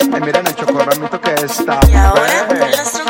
Ay, miren el chocorramito que está. Y ahora bebé. nuestro